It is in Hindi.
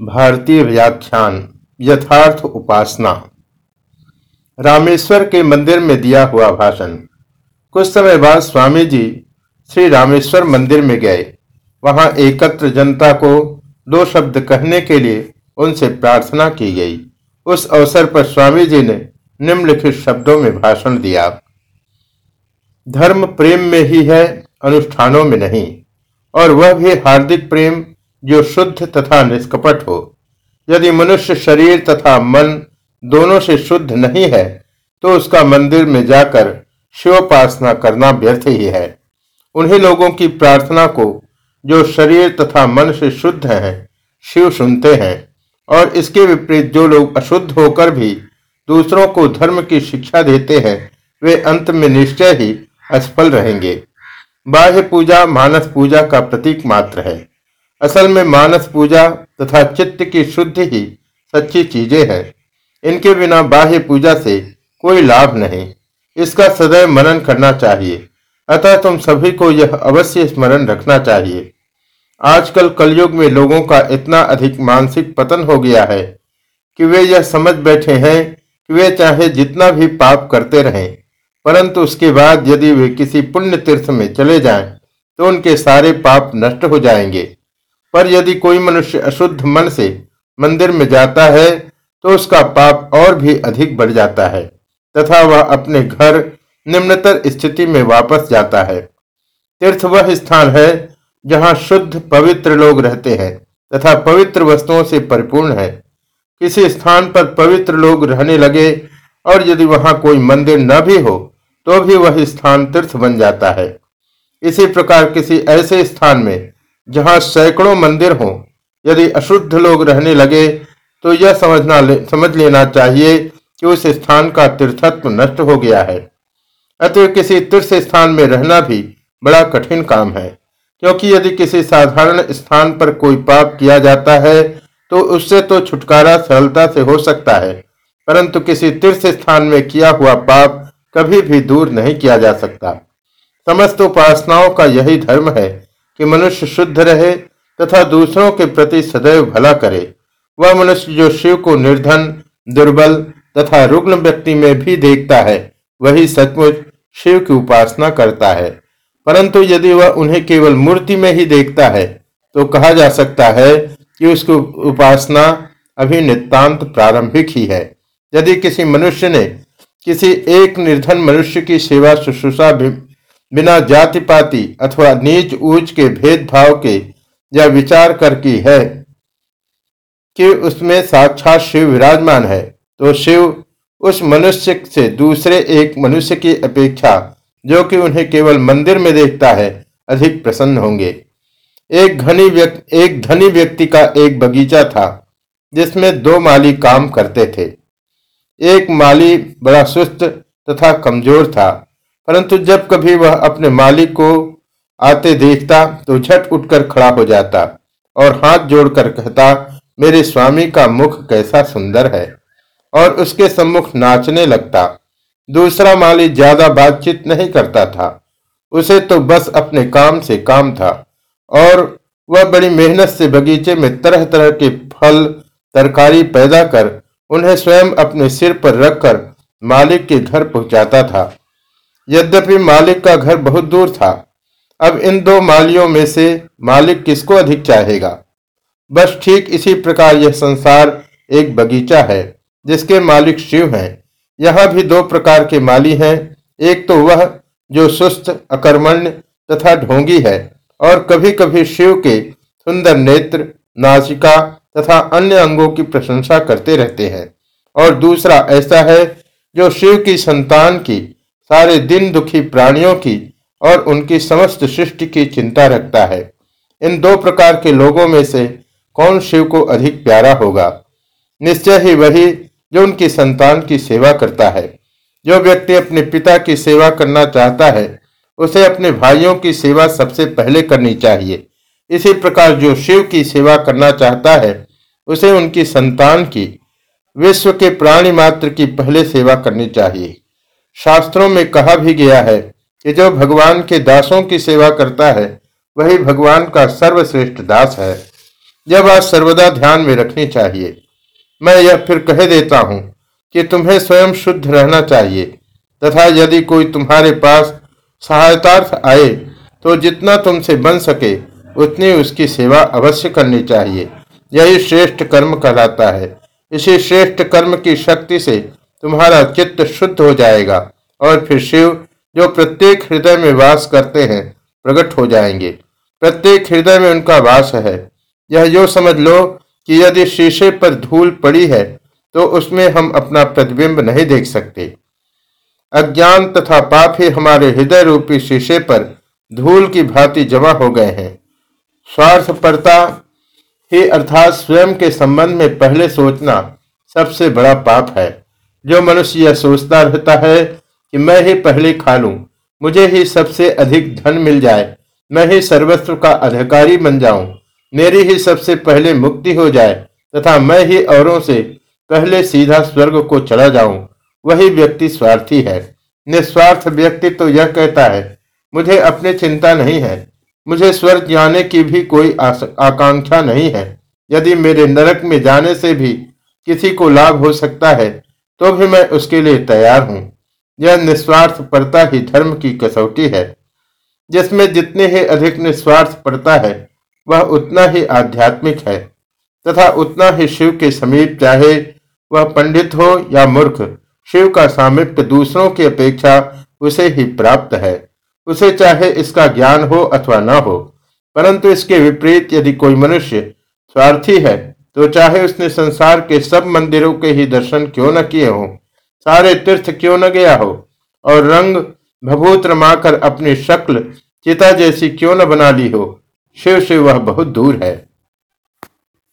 भारतीय व्याख्यान, यथार्थ उपासना। रामेश्वर के मंदिर में दिया हुआ भाषण। कुछ समय बाद स्वामी जी श्री रामेश्वर मंदिर में गए। वहाँ एकत्र जनता को दो शब्द कहने के लिए उनसे प्रार्थना की गई। उस अवसर पर स्वामी जी ने निम्नलिखित शब्दों में भाषण दिया। धर्म प्रेम में ही है, अनुष्ठानों में नहीं। और वह भी हार्दिक प्रेम जो शुद्ध तथा निष्कपट हो। यदि मनुष्य शरीर तथा मन दोनों से शुद्ध नहीं है तो उसका मंदिर में जाकर शिवोपासना करना व्यर्थ ही है। उन्हीं लोगों की प्रार्थना को जो शरीर तथा मन से शुद्ध हैं, शिव सुनते हैं। और इसके विपरीत जो लोग अशुद्ध होकर भी दूसरों को धर्म की शिक्षा देते हैं, वे अंत में निश्चय ही असफल रहेंगे। बाह्य पूजा, मानस पूजा का प्रतीक मात्र है। असल में मानस पूजा तथा चित्त की शुद्धि ही सच्ची चीज़ें हैं। इनके बिना बाह्य पूजा से कोई लाभ नहीं। इसका सदैव मनन करना चाहिए। अतः तुम सभी को यह अवश्य स्मरण रखना चाहिए। आजकल कलयुग में लोगों का इतना अधिक मानसिक पतन हो गया है कि वे यह समझ बैठे हैं कि वे चाहे जितना भी पाप करते रहें परंतु उसके बाद यदि वे किसी पुण्य तीर्थ में चले जाएँ, तो उनके सारे पाप नष्ट हो जाएँगे। पर यदि कोई मनुष्य अशुद्ध मन से मंदिर में जाता है तो उसका पाप और भी अधिक बढ़ जाता है, तथा वह अपने घर निम्नतर स्थिति में वापस जाता है। तीर्थ वह स्थान है, जहाँ शुद्ध, पवित्र लोग रहते हैं, तथा पवित्र वस्तुओं से परिपूर्ण है। किसी स्थान पर पवित्र लोग रहने लगे, और यदि वहाँ कोई मंदिर न भी हो तो भी वह स्थान तीर्थ बन जाता है। इसी प्रकार किसी ऐसे स्थान में जहाँ सैकड़ों मंदिर हों यदि अशुद्ध लोग रहने लगे तो यह समझना ले, समझ लेना चाहिए कि उस स्थान का तीर्थत्व नष्ट हो गया है। अतः किसी तीर्थ स्थान में रहना भी बड़ा कठिन काम है क्योंकि यदि किसी साधारण स्थान पर कोई पाप किया जाता है तो उससे तो छुटकारा सरलता से हो सकता है परंतु किसी तीर्थ स्थान में किया हुआ पाप कभी भी दूर नहीं किया जा सकता। समस्त उपासनाओं का यही धर्म है कि मनुष्य शुद्ध रहे तथा दूसरों के प्रति सदैव भला करे। वह मनुष्य जो शिव को निर्धन, दुर्बल तथा रुग्ण व्यक्ति में भी देखता है, वही सचमुच शिव की उपासना करता है। परंतु यदि वह उन्हें केवल मूर्ति में ही देखता है तो कहा जा सकता है कि उसकी उपासना अभी नितांत प्रारंभिक ही है। यदि किसी मनुष्य ने किसी एक निर्धन मनुष्य की सेवा शुश्रूषा बिना जाति पाति अथवा नीच ऊंच के भेदभाव के या विचार कर की है कि उसमें साक्षात शिव विराजमान है। तो शिव उस मनुष्य से दूसरे एक मनुष्य की अपेक्षा, जो कि उन्हें केवल मंदिर में देखता है, अधिक प्रसन्न होंगे। एक घनी व्यक्ति, एक धनी व्यक्ति का एक बगीचा था, जिसमें दो माली काम करते थे। एक माली बड़ा सुस्त तथा कमज़ोर था परंतु जब कभी वह अपने मालिक को आते देखता तो झट उठकर खड़ा हो जाता और हाथ जोड़कर कहता, मेरे स्वामी का मुख कैसा सुंदर है। और उसके सम्मुख नाचने लगता। दूसरा माली ज़्यादा बातचीत नहीं करता था। उसे तो बस अपने काम से काम था और वह बड़ी मेहनत से बगीचे में तरह तरह के फल, तरकारी पैदा कर, उन्हें स्वयं अपने सिर पर रखकर मालिक के घर पहुंचाता था। यद्यपि मालिक का घर बहुत दूर था। अब इन दो मालियों में से मालिक किसको अधिक चाहेगा? बस ठीक इसी प्रकार यह संसार एक बगीचा है, जिसके मालिक शिव हैं। यहाँ भी दो प्रकार के माली हैं। एक तो वह, जो सुस्त, अकर्मण्य तथा ढोंगी है, और कभी कभी शिव के सुंदर नेत्र, नासिका तथा अन्य अंगों की प्रशंसा करते रहते हैं। और दूसरा ऐसा है, जो शिव की संतान की सारे दिन दुखी प्राणियों की और उनकी समस्त सृष्टि की चिंता रखता है। इन दो प्रकार के लोगों में से कौन शिव को अधिक प्यारा होगा? निश्चय ही वही जो उनकी संतान की सेवा करता है। जो व्यक्ति अपने पिता की सेवा करना चाहता है, उसे अपने भाइयों की सेवा सबसे पहले करनी चाहिए। इसी प्रकार जो शिव की सेवा करना चाहता है, उसे उनकी संतान की, विश्व के प्राणी मात्र की पहले सेवा करनी चाहिए। शास्त्रों में कहा भी गया है कि जो भगवान के दासों की सेवा करता है, वही भगवान का सर्वश्रेष्ठ दास है। यह बात सर्वदा ध्यान में रखनी चाहिए। मैं यह फिर कह देता हूँ कि तुम्हें स्वयं शुद्ध रहना चाहिए, तथा यदि कोई तुम्हारे पास सहायतार्थ आए तो जितना तुमसे बन सके, उतनी उसकी सेवा अवश्य करनी चाहिए। यही श्रेष्ठ कर्म कहलाता है। इसी श्रेष्ठ कर्म की शक्ति से तुम्हारा चित्त शुद्ध हो जाएगा और फिर शिव, जो प्रत्येक हृदय में वास करते हैं, प्रकट हो जाएँगे। प्रत्येक हृदय में उनका वास है। यह जो समझ लो कि यदि शीशे पर धूल पड़ी है तो उसमें हम अपना प्रतिबिंब नहीं देख सकते। अज्ञान तथा पाप ही हमारे हृदय रूपी शीशे पर धूल की भांति जमा हो गए हैं। स्वार्थपरता ही अर्थात स्वयं के संबंध में पहले सोचना सबसे बड़ा पाप है। जो मनुष्य यह सोचता रहता है कि मैं ही पहले खा लूँ, मुझे ही सबसे अधिक धन मिल जाए, मैं ही सर्वस्व का अधिकारी बन जाऊँ, मेरी ही सबसे पहले मुक्ति हो जाए, तथा मैं ही औरों से पहले सीधा स्वर्ग को चला जाऊँ, वही व्यक्ति स्वार्थी है। निस्वार्थ व्यक्ति तो यह कहता है, मुझे अपनी चिंता नहीं है, मुझे स्वर्ग जाने की भी कोई आकांक्षा नहीं है, यदि मेरे नरक में जाने से भी किसी को लाभ हो सकता है तो भी मैं उसके लिए तैयार हूँ। यह निस्वार्थ पड़ता ही धर्म की कसौटी है। जिसमें जितने ही अधिक निस्वार्थ पड़ता है, वह उतना ही आध्यात्मिक है। तथा उतना ही शिव के समीप चाहे वह पंडित हो या मूर्ख, शिव का सामिप्य दूसरों की अपेक्षा उसे ही प्राप्त है। उसे चाहे इसका ज्ञान हो अथवा न हो, परंतु इसके विपरीत यदि कोई मनुष्य स्वार्थी है तो चाहे उसने संसार के सब मंदिरों के ही दर्शन क्यों न किए हों, सारे तीर्थ क्यों न गया हो, और रंग भभूत रमाकर अपनी शक्ल चिता जैसी क्यों न बना ली हो, शिव से वह बहुत दूर है।